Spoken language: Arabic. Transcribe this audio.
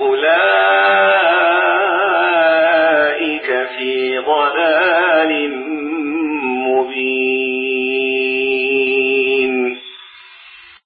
أولئك في ضلال